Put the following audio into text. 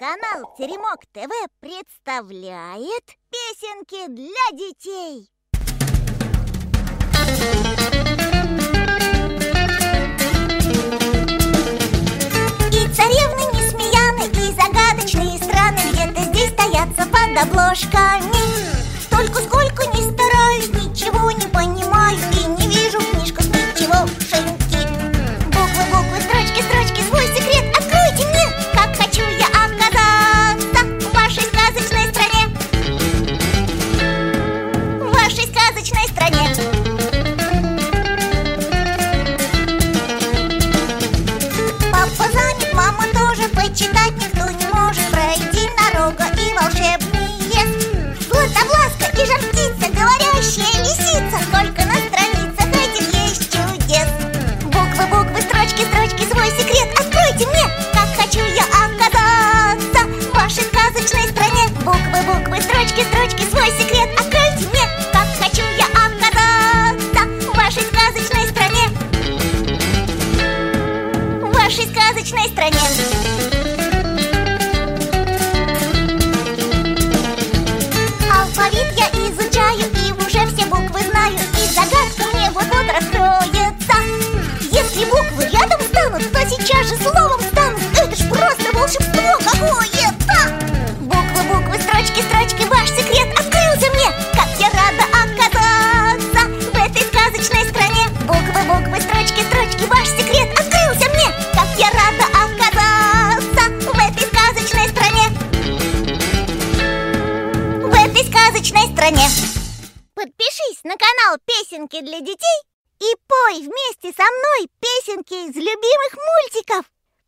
Канал Теремок ТВ представляет песенки для детей. И царевны несмеяны, и загадочные страны где-то здесь стоятся под обложками. Столько, сколько не сказочной стране. стране. стране. Подпишись на канал «Песенки для детей» и пой вместе со мной песенки из любимых мультиков.